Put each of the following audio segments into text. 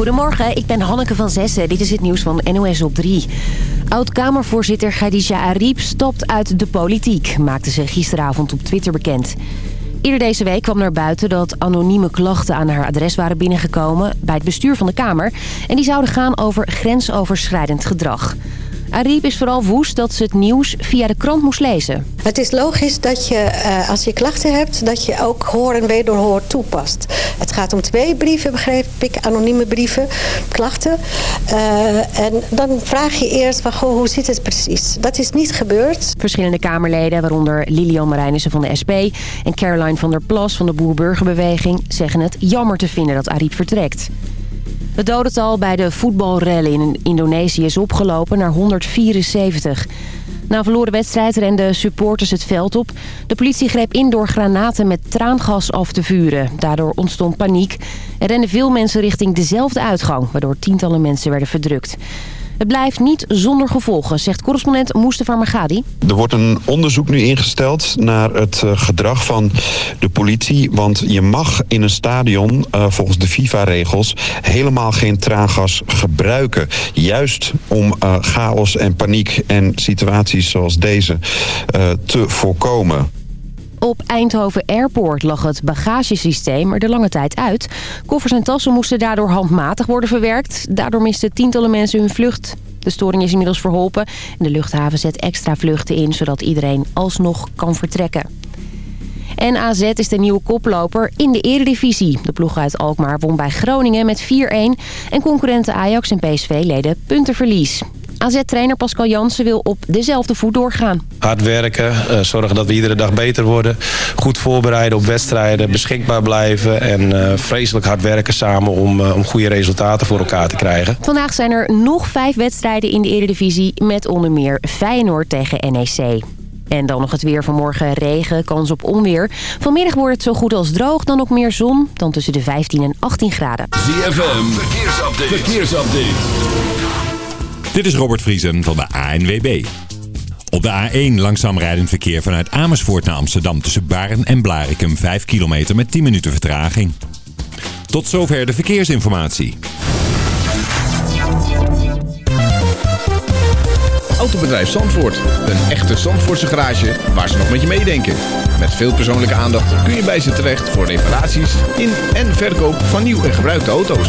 Goedemorgen, ik ben Hanneke van Zessen. Dit is het nieuws van NOS op 3. Oud-Kamervoorzitter Khadija Ariep stopt uit de politiek... maakte ze gisteravond op Twitter bekend. Eerder deze week kwam naar buiten dat anonieme klachten aan haar adres waren binnengekomen... bij het bestuur van de Kamer. En die zouden gaan over grensoverschrijdend gedrag. Ariep is vooral woest dat ze het nieuws via de krant moest lezen. Het is logisch dat je, uh, als je klachten hebt, dat je ook hoor en wederhoor toepast. Het gaat om twee brieven, begreep ik, anonieme brieven, klachten. Uh, en dan vraag je eerst, van, goh, hoe zit het precies? Dat is niet gebeurd. Verschillende Kamerleden, waaronder Lilian Marijnissen van de SP... en Caroline van der Plas van de Boer-Burgerbeweging... zeggen het jammer te vinden dat Ariep vertrekt. Het dodental bij de voetbalrellen in Indonesië is opgelopen naar 174. Na een verloren wedstrijd renden supporters het veld op. De politie greep in door granaten met traangas af te vuren. Daardoor ontstond paniek. Er renden veel mensen richting dezelfde uitgang... waardoor tientallen mensen werden verdrukt. Het blijft niet zonder gevolgen, zegt correspondent Mustafa Magadi. Er wordt een onderzoek nu ingesteld naar het eh, gedrag van de politie. Want je mag in een stadion, uh, volgens de FIFA-regels, helemaal geen traangas gebruiken. Juist om uh, chaos en paniek en situaties zoals deze te voorkomen. Op Eindhoven Airport lag het bagagesysteem er de lange tijd uit. Koffers en tassen moesten daardoor handmatig worden verwerkt. Daardoor misten tientallen mensen hun vlucht. De storing is inmiddels verholpen. En de luchthaven zet extra vluchten in, zodat iedereen alsnog kan vertrekken. En is de nieuwe koploper in de eredivisie. De ploeg uit Alkmaar won bij Groningen met 4-1. En concurrenten Ajax en PSV leden puntenverlies. AZ-trainer Pascal Jansen wil op dezelfde voet doorgaan. Hard werken, uh, zorgen dat we iedere dag beter worden. Goed voorbereiden op wedstrijden, beschikbaar blijven... en uh, vreselijk hard werken samen om, uh, om goede resultaten voor elkaar te krijgen. Vandaag zijn er nog vijf wedstrijden in de Eredivisie... met onder meer Feyenoord tegen NEC. En dan nog het weer van morgen regen, kans op onweer. Vanmiddag wordt het zo goed als droog, dan ook meer zon. Dan tussen de 15 en 18 graden. ZFM, verkeersupdate. verkeersupdate. Dit is Robert Vriesen van de ANWB. Op de A1 langzaam rijdend verkeer vanuit Amersfoort naar Amsterdam... tussen Baren en Blarikum 5 kilometer met 10 minuten vertraging. Tot zover de verkeersinformatie. Autobedrijf Zandvoort. Een echte Zandvoortse garage waar ze nog met je meedenken. Met veel persoonlijke aandacht kun je bij ze terecht... voor reparaties in en verkoop van nieuw en gebruikte auto's.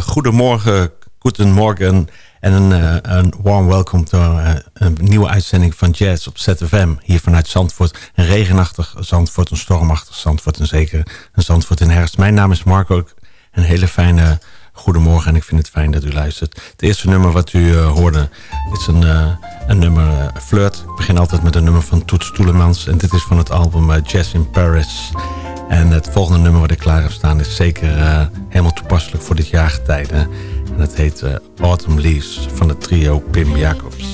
Goedemorgen, goedemorgen en een, uh, een warm welcome to uh, een nieuwe uitzending van Jazz op ZFM. Hier vanuit Zandvoort. Een regenachtig Zandvoort, een stormachtig Zandvoort en zeker een Zandvoort in herfst. Mijn naam is Marco. Een hele fijne goedemorgen en ik vind het fijn dat u luistert. Het eerste nummer wat u hoorde is een, een nummer Flirt. Ik begin altijd met een nummer van Toets Toelemans. En dit is van het album Jazz in Paris. En het volgende nummer wat ik klaar heb staan is zeker helemaal toepasselijk voor dit jaargetijde. En het heet uh, Autumn Leaves van het trio Pim Jacobs.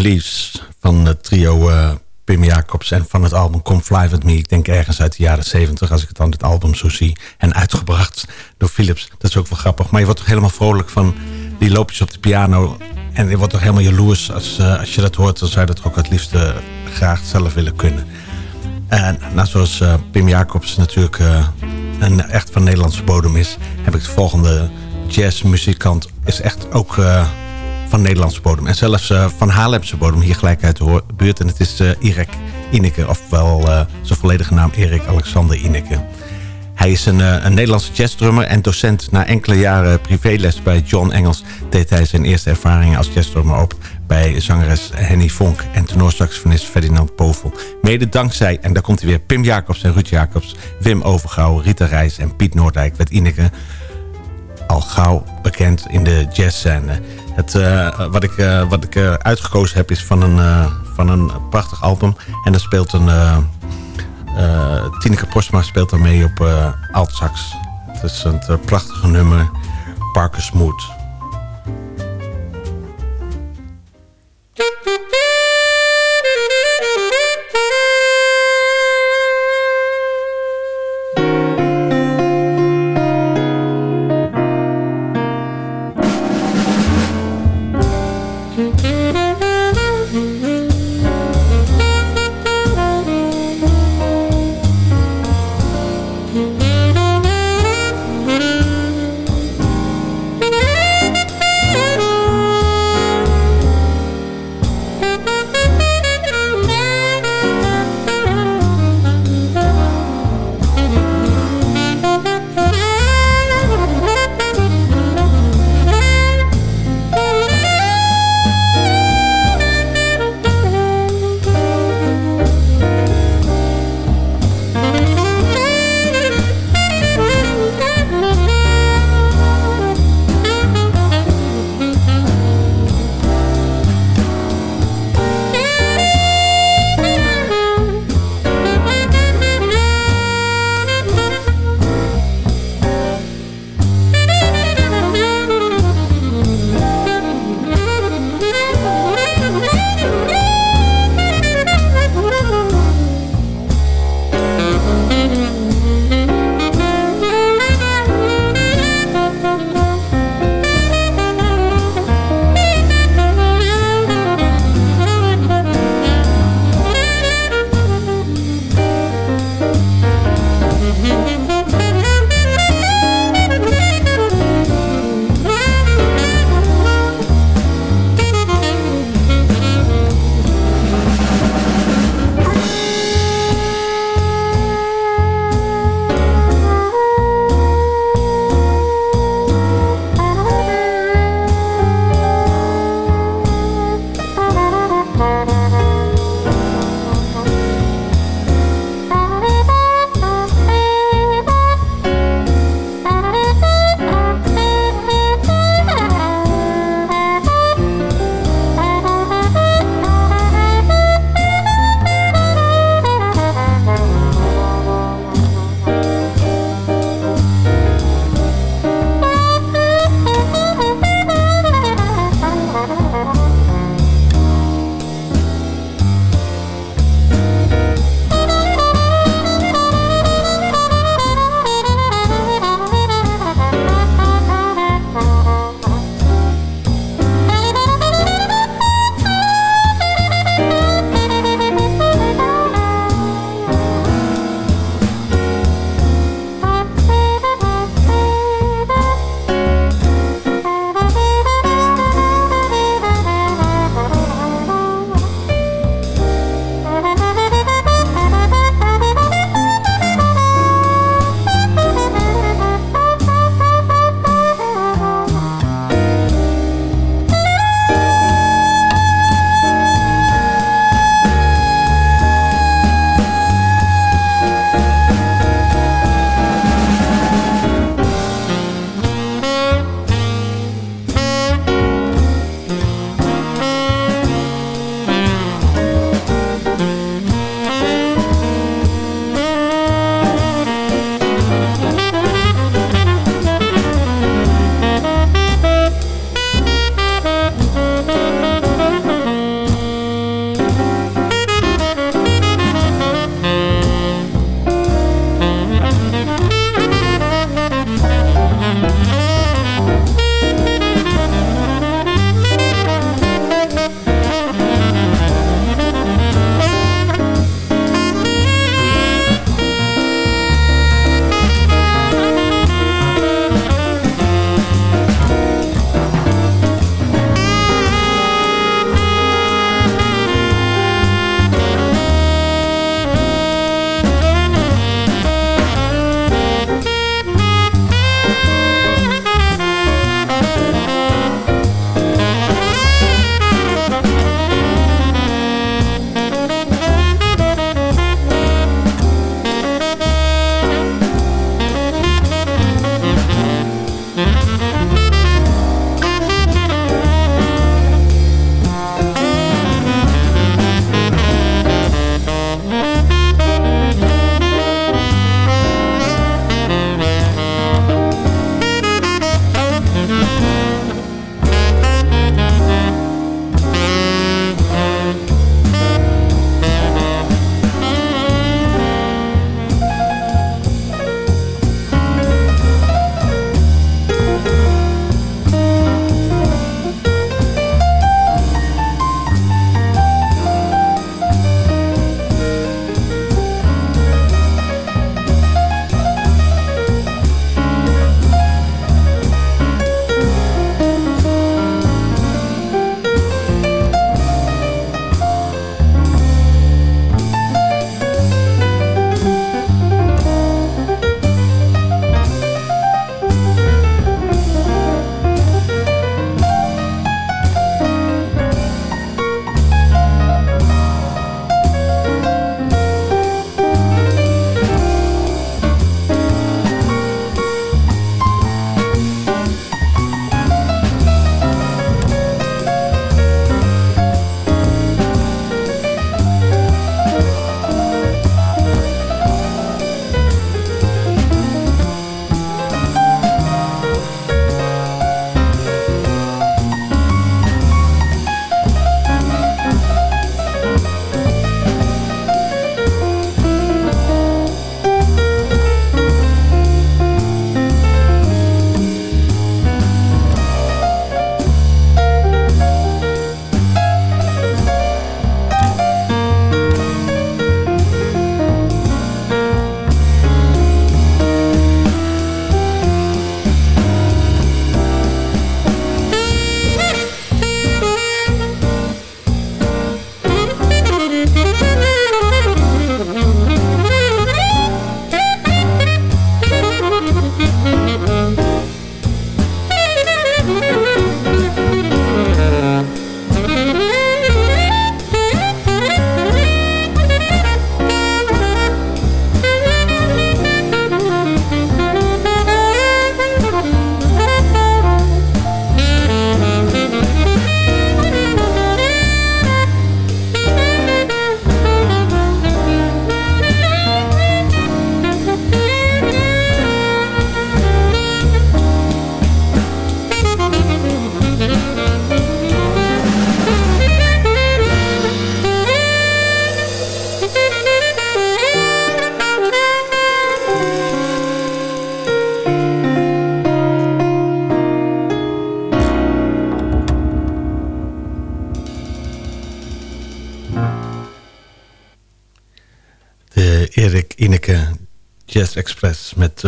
Leaves van het trio uh, Pim Jacobs en van het album Come Fly With Me. Ik denk ergens uit de jaren 70 als ik het dan het album zo zie. En uitgebracht door Philips. Dat is ook wel grappig. Maar je wordt toch helemaal vrolijk van die loopjes op de piano en je wordt toch helemaal jaloers als, als je dat hoort. Dan zou je dat ook het liefst graag zelf willen kunnen. En nou, zoals Pim Jacobs natuurlijk een echt van Nederlandse bodem is... heb ik de volgende jazzmuzikant. Is echt ook van Nederlandse bodem. En zelfs van Haarlemse bodem hier gelijk uit de buurt. En het is Irek Ineke, ofwel zijn volledige naam Erik Alexander Ineke. Hij is een, een Nederlandse jazzdrummer en docent. Na enkele jaren privéles bij John Engels... deed hij zijn eerste ervaringen als jazzdrummer op... bij zangeres Henny Vonk en tenorsaxofonist Ferdinand Povel. Mede dankzij, en daar komt hij weer, Pim Jacobs en Ruud Jacobs... Wim Overgouw, Rita Reis en Piet Noordijk... werd Ineke al gauw bekend in de jazzscène. Het, uh, wat ik, uh, wat ik uh, uitgekozen heb is van een, van een prachtig album. En daar speelt een Tineke Postma speelt daarmee op uh, altsax. Het is een prachtige nummer, Parker Smooth.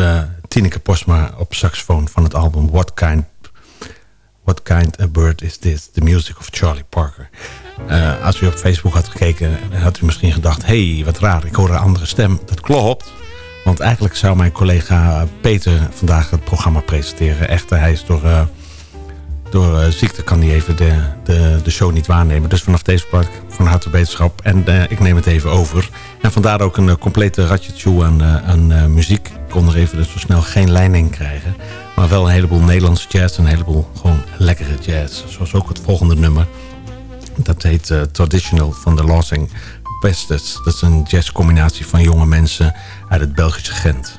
Uh, Tineke Posma op saxofoon van het album What Kind, What kind of Bird Is This? The Music of Charlie Parker. Uh, als u op Facebook had gekeken, had u misschien gedacht... hey, wat raar, ik hoor een andere stem. Dat klopt, want eigenlijk zou mijn collega Peter vandaag het programma presenteren. Echter, hij is door, uh, door ziekte kan hij even de, de, de show niet waarnemen. Dus vanaf deze plek van harte beterschap. En ik neem het even over. En vandaar ook een complete ratje aan, aan muziek. Kon er even dus zo snel geen lijn in krijgen. Maar wel een heleboel Nederlandse jazz en een heleboel gewoon lekkere jazz. Zoals ook het volgende nummer. Dat heet uh, Traditional van de Losing Pestes. Dat is een jazzcombinatie van jonge mensen uit het Belgische Gent.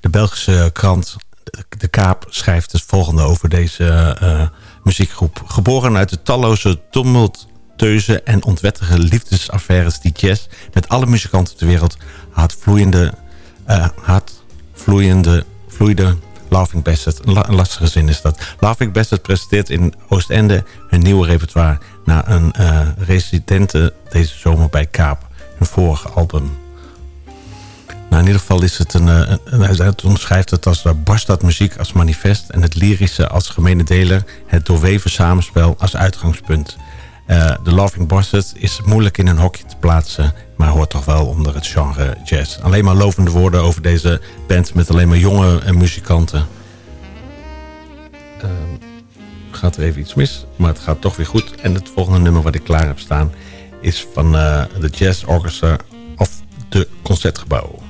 De Belgische krant De Kaap schrijft het volgende over deze uh, muziekgroep. Geboren uit de talloze tumulteuze en ontwettige liefdesaffaires... die jazz met alle muzikanten ter wereld had vloeiende... Uh, had vloeiende, vloeide Laughing Bastard. Een, lastige zin is dat. Laughing Bastard presenteert in Oostende hun nieuwe repertoire... na een uh, residente deze zomer bij Kaap. Hun vorige album. Nou, in ieder geval is het een, een, een hij omschrijft het als Bastard muziek als manifest... en het lyrische als gemene deler, het doorweven samenspel als uitgangspunt. Uh, de Laughing Bastard is moeilijk in een hokje te plaatsen... maar hoort toch wel onder het genre jazz. Alleen maar lovende woorden over deze band... met alleen maar jonge muzikanten. Uh, gaat er even iets mis, maar het gaat toch weer goed. En het volgende nummer wat ik klaar heb staan... is van uh, de Jazz Orchestra of de Concertgebouw.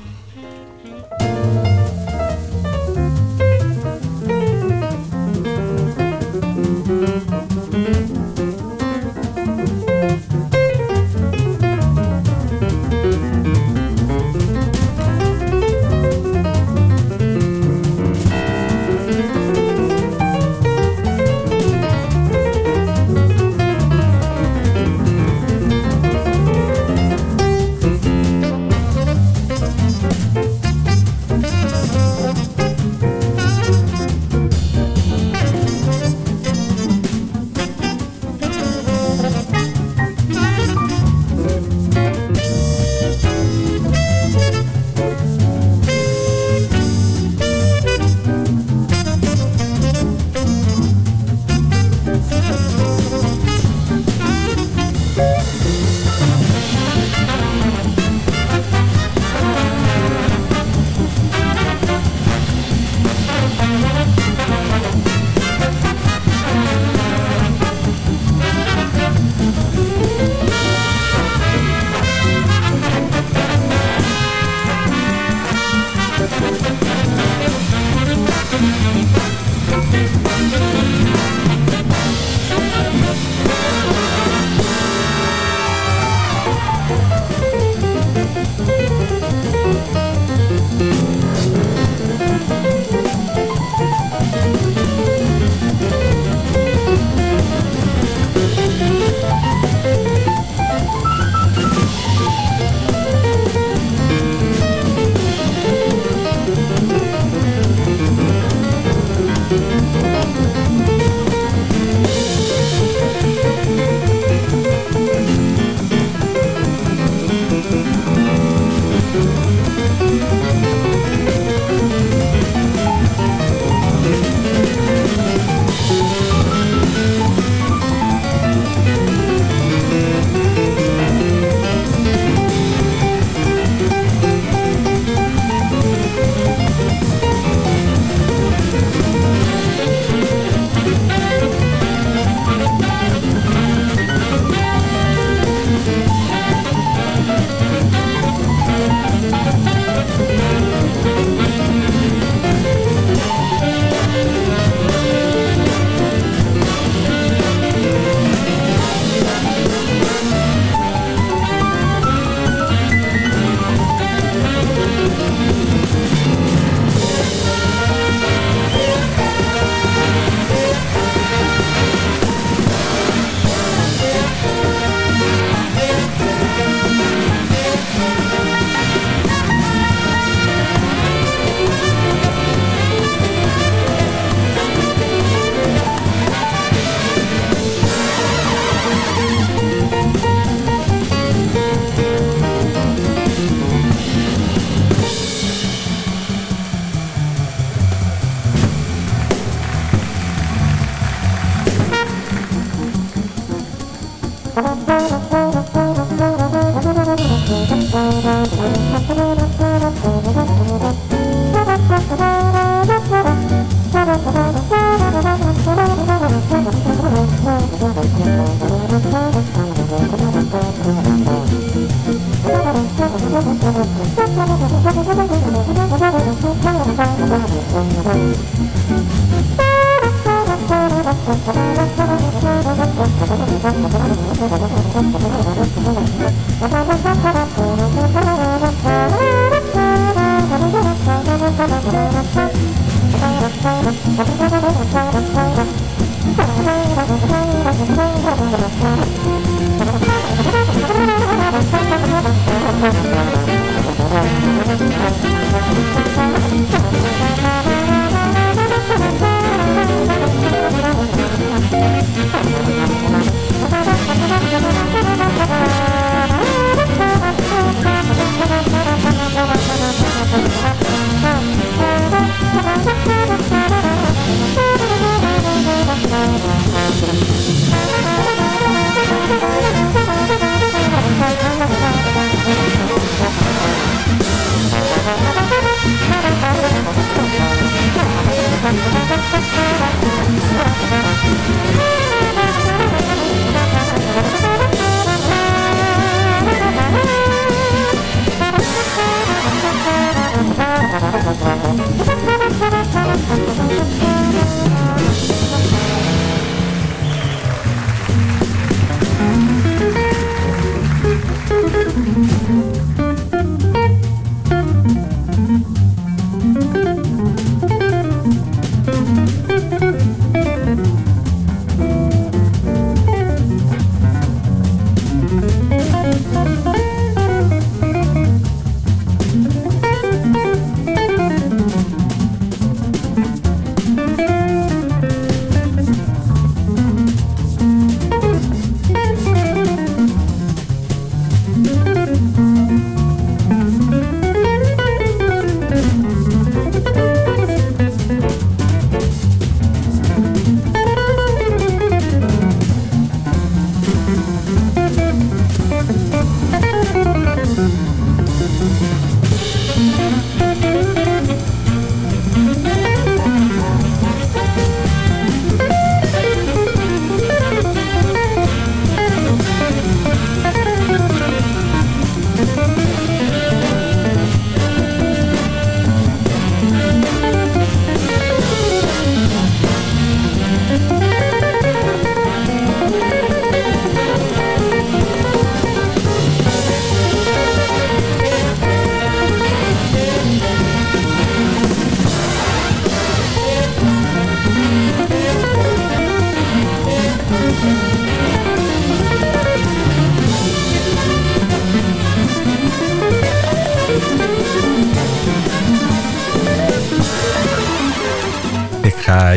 Mm-hmm.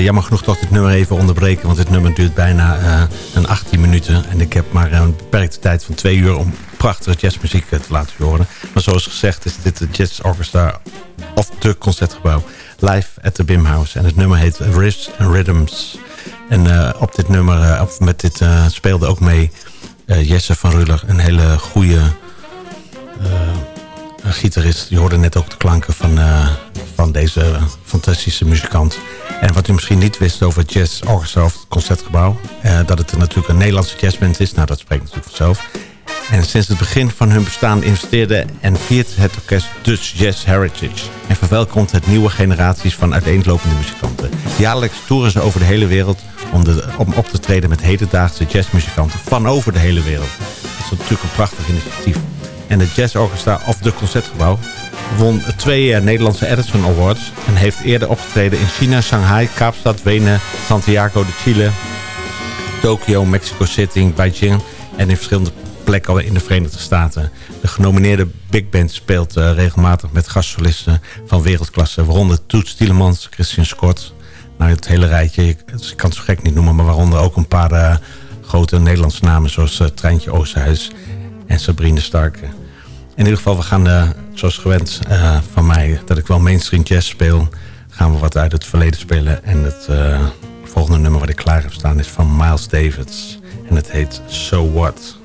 Jammer genoeg toch dit nummer even onderbreken. Want dit nummer duurt bijna uh, een 18 minuten. En ik heb maar een beperkte tijd van twee uur om prachtige jazzmuziek te laten horen. Maar zoals gezegd is dit de Jazz Orchestra of de Concertgebouw. Live at the Bimhouse. En het nummer heet Riffs and Rhythms. En uh, op dit nummer, uh, met dit speelde ook mee Jesse van Ruller. Een hele goede gitarist. Je hoorde net ook de klanken van, van deze fantastische muzikant. En wat u misschien niet wist over Jazz Orchestra of het Concertgebouw... Uh, dat het natuurlijk een Nederlandse jazzband is. Nou, dat spreekt natuurlijk vanzelf. En sinds het begin van hun bestaan investeerde en viert het orkest Dutch Jazz Heritage. En verwelkomt het nieuwe generaties van uiteenlopende muzikanten. Jaarlijks toeren ze over de hele wereld om, om op te treden met hedendaagse jazzmuzikanten van over de hele wereld. Dat is natuurlijk een prachtig initiatief. En het Jazz Orchestra of de Concertgebouw won twee uh, Nederlandse Edison Awards... en heeft eerder opgetreden in China, Shanghai, Kaapstad, Wenen, Santiago de Chile... Tokio, Mexico City, Beijing en in verschillende plekken in de Verenigde Staten. De genomineerde big band speelt uh, regelmatig met gastsolisten van wereldklasse... waaronder Toets Tielemans, Christian Scott... Nou, het hele rijtje, ik, kan het zo gek niet noemen... maar waaronder ook een paar uh, grote Nederlandse namen... zoals uh, Treintje Oosterhuis en Sabrine Stark. In ieder geval, we gaan, uh, zoals gewend uh, van mij, dat ik wel mainstream jazz speel, gaan we wat uit het verleden spelen. En het uh, volgende nummer wat ik klaar heb staan is van Miles Davis. En het heet So What.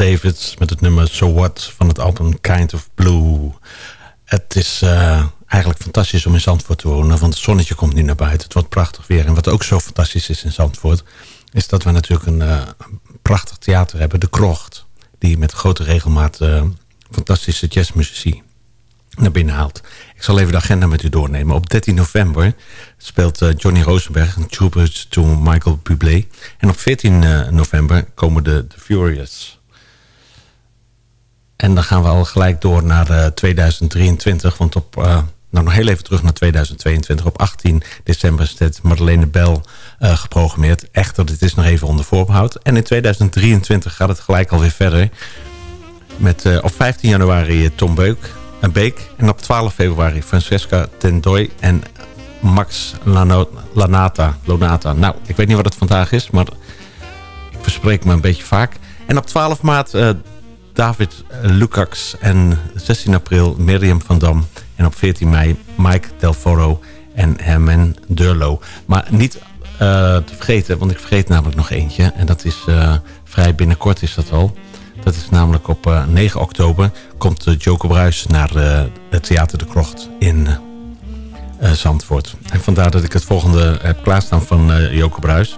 Davis met het nummer So What van het album Kind of Blue. Het is uh, eigenlijk fantastisch om in Zandvoort te wonen, want het zonnetje komt nu naar buiten. Het wordt prachtig weer. En wat ook zo fantastisch is in Zandvoort, is dat we natuurlijk een, uh, prachtig theater hebben, De Krocht. Die met grote regelmaat uh, fantastische jazzmuzici naar binnen haalt. Ik zal even de agenda met u doornemen. Op 13 november speelt Johnny Rosenberg een tribute to Michael Bublé. En op 14 uh, november komen de, de Furious. En dan gaan we al gelijk door naar uh, 2023. Want op, nou nog heel even terug naar 2022. Op 18 december is het Madeleine Bell geprogrammeerd. Echter, dit is nog even onder voorbehoud. En in 2023 gaat het gelijk alweer verder. Met op 15 januari Tom Beuk Beek. En op 12 februari Francesca Tendoy en Max Lanata. Lonata. Nou, ik weet niet wat het vandaag is, maar ik verspreek me een beetje vaak. En op 12 maart David Lukacs en 16 april Miriam van Dam. En op 14 mei Mike Del Foro en Herman Durlo. Maar niet uh, te vergeten, want ik vergeet namelijk nog eentje. En dat is uh, vrij binnenkort is dat al. Dat is namelijk op uh, 9 oktober komt uh, Joke Bruis naar het Theater de Krocht in Zandvoort. En vandaar dat ik het volgende heb klaarstaan van Joke Bruis.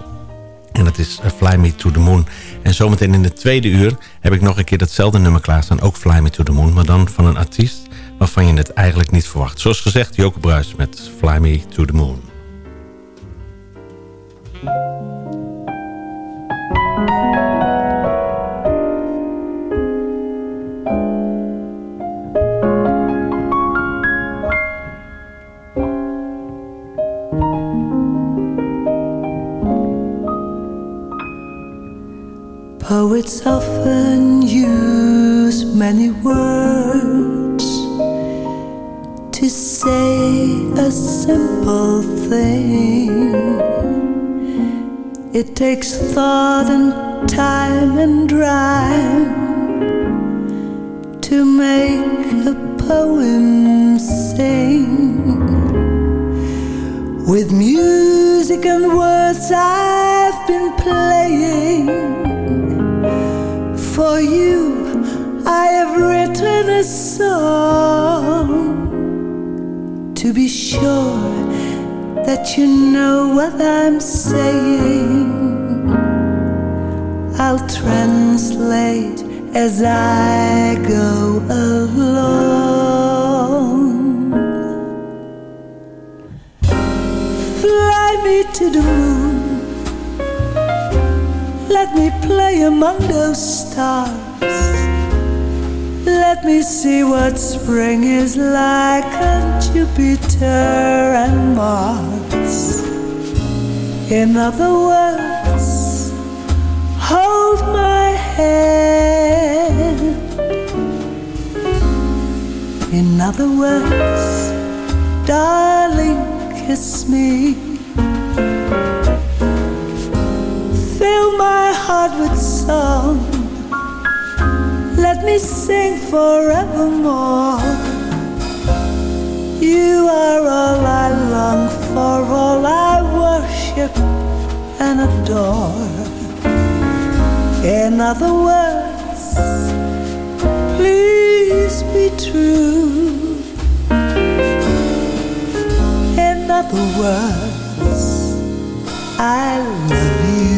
En dat is Fly Me to the Moon. En zometeen in de tweede uur heb ik nog een keer datzelfde nummer klaarstaan. Ook Fly Me to the Moon, maar dan van een artiest waarvan je het eigenlijk niet verwacht. Zoals gezegd, Joke Bruis met Fly Me to the Moon. Poets often use many words to say a simple thing. It takes thought and time and rhyme to make a poem sing. With music and words, I've been playing for you, I have written a song to be sure that you know what I'm saying. I'll translate as I go along. Fly me to the moon let me play among those stars. Let me see what spring is like on Jupiter and Mars. In other words, hold my hand. In other words, darling, kiss me. fill my heart with song. Let me sing forevermore. You are all I long for, all I worship and adore. In other words, please be true. In other words, I love you.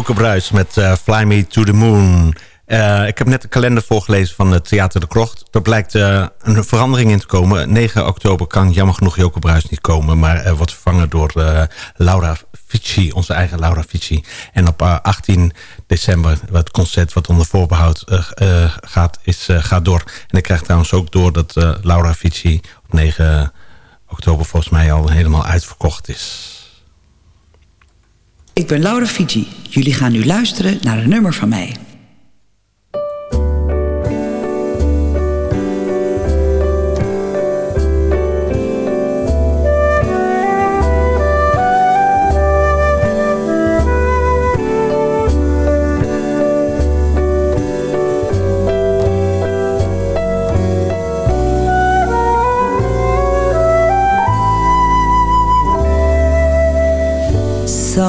Joke Bruis met eh, Fly Me to the Moon. Eh, ik heb net de kalender voorgelezen van het Theater de Krocht. Er blijkt eh, een verandering in te komen. 9 oktober kan jammer genoeg Joke Bruis niet komen... maar wordt vervangen door Laura Fici, onze eigen Laura Fici. En op 18 december, het concert wat onder voorbehoud gaat, is, gaat door. En ik krijg trouwens ook door dat Laura Fici op 9 oktober... volgens mij al helemaal uitverkocht is. Ik ben Laura Fiji. Jullie gaan nu luisteren naar een nummer van mij.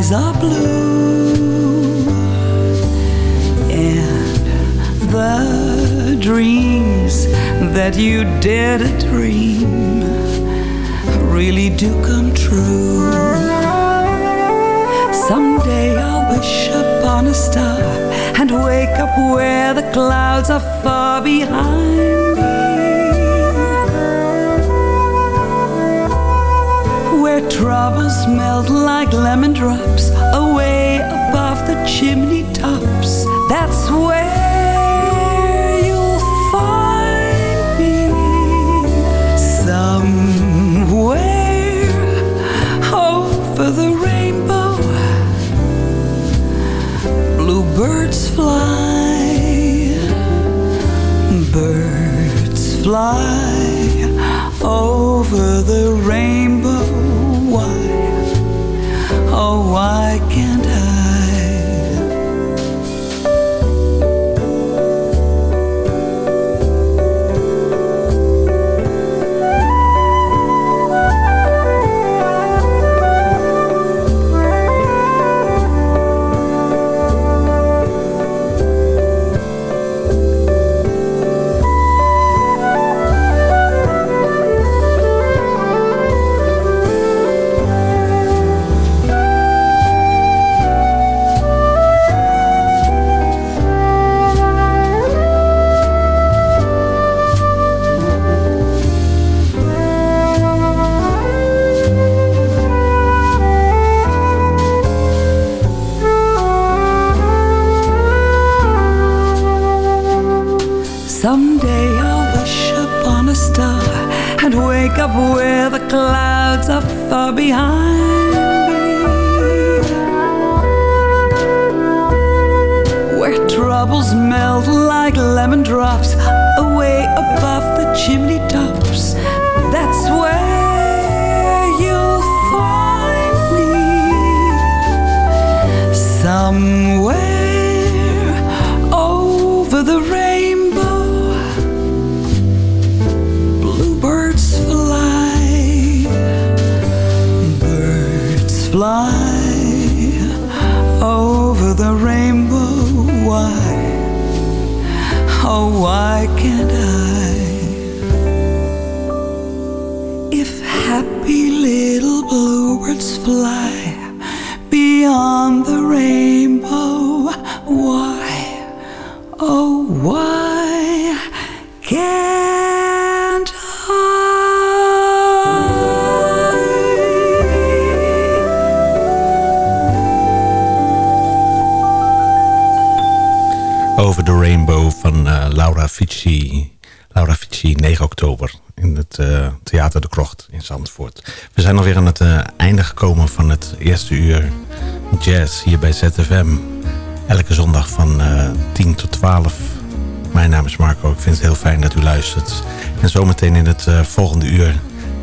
skies are blue and the dreams that you dare to dream really do come true. Someday I'll wish upon a star and wake up where the clouds are far behind troubles melt like lemon drops away above the chimney tops. That's where fly over the rainbow. Why, oh, why can't I? If happy little bluebirds fly beyond the rainbow, why, oh, why Fici. Laura Fici, 9 oktober in het eh, Theater de Krocht in Zandvoort. We zijn alweer aan het eh, einde gekomen van het eerste uur jazz hier bij ZFM. Elke zondag van 10 tot 12. Mijn naam is Marco. Ik vind het heel fijn dat u luistert. En zometeen in het volgende uur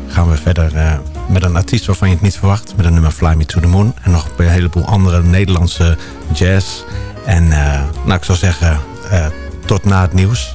gaan we verder met een artiest waarvan je het niet verwacht. Met een nummer Fly Me to the Moon. En nog een heleboel andere Nederlandse jazz. En nou, ik zou zeggen, tot na het nieuws.